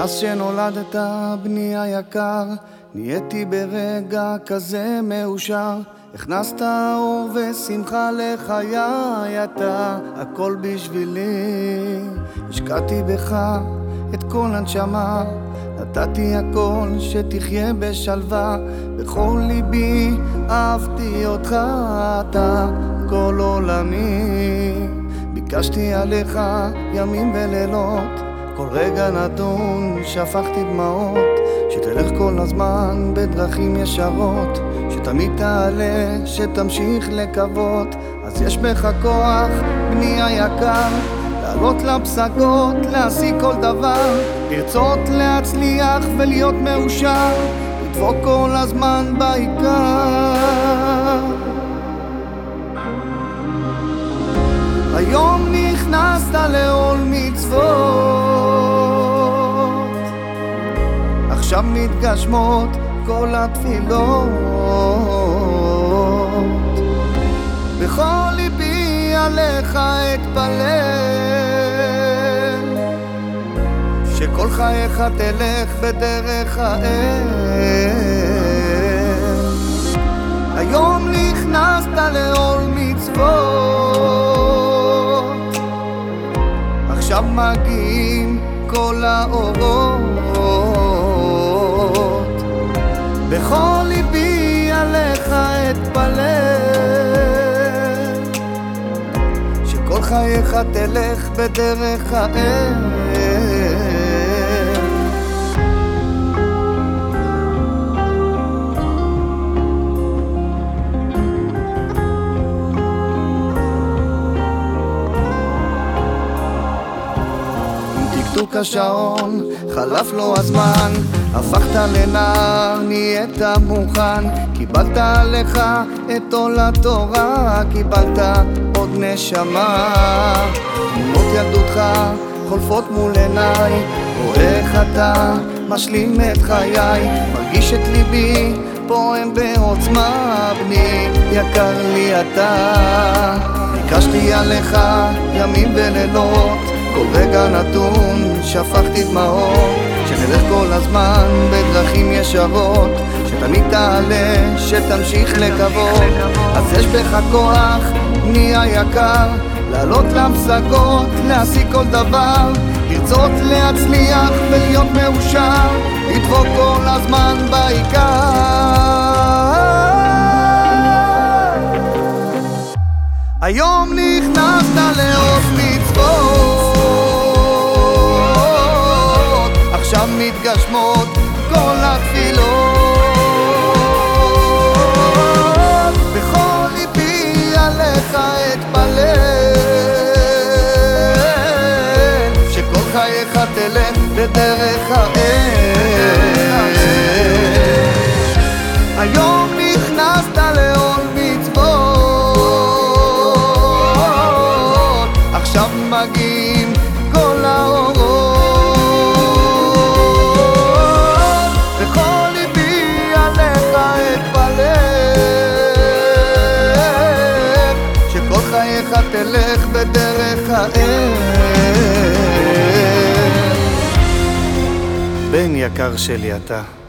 מאז שנולדת בני היקר, נהייתי ברגע כזה מאושר. הכנסת אור ושמחה לחיי אתה, הכל בשבילי. השקעתי בך את כל הנשמה, נתתי הכל שתחיה בשלווה. בכל ליבי אהבתי אותך, אתה כל עולמי. ביקשתי עליך ימים ולילות כל רגע נתון שפכתי דמעות שתלך כל הזמן בדרכים ישרות שתמיד תעלה, שתמשיך לקוות. אז יש בך כוח, בני היקר לעלות לפסגות, להשיג כל דבר לרצות להצליח ולהיות מאושר לדבוק כל הזמן בעיקר. היום נכנסת לעול מצוות עכשיו מתגשמות כל התפילות. בכל ליבי עליך אתפלל שכל חייך תלך בדרך האל. היום נכנסת לעול מצוות עכשיו מגיעים כל האורות בכל ליבי עליך אתפלל. שכל חייך תלך בדרך האל. טקטוק השעון, חלף לו הזמן, הפכת לנער, נהיית מוכן, קיבלת עליך את עול התורה, קיבלת עוד נשמה. תמונות ילדותך חולפות מול עיניי, רואה איך אתה משלים את חיי, מרגיש את ליבי פועם בעוצמה, בני יקר לי אתה. ביקשתי עליך ימים ולילות כל רגע נתון שפכתי דמעות ישרות שתמיד תעלה, שתמשיך לקוות. אז יש בך כוח, בני היקר? לעלות לפסגות, להשיג כל דבר. לרצות להצליח ולהיות מאושר לדבוק כל הזמן בעיקר. היום נכנסת לעוף מצוות. שם מתגשמות בדרך האל היום נכנסת לעול מצוות. עכשיו מגיעים כל האורות. תלך בדרך האל. בן יקר שלי אתה.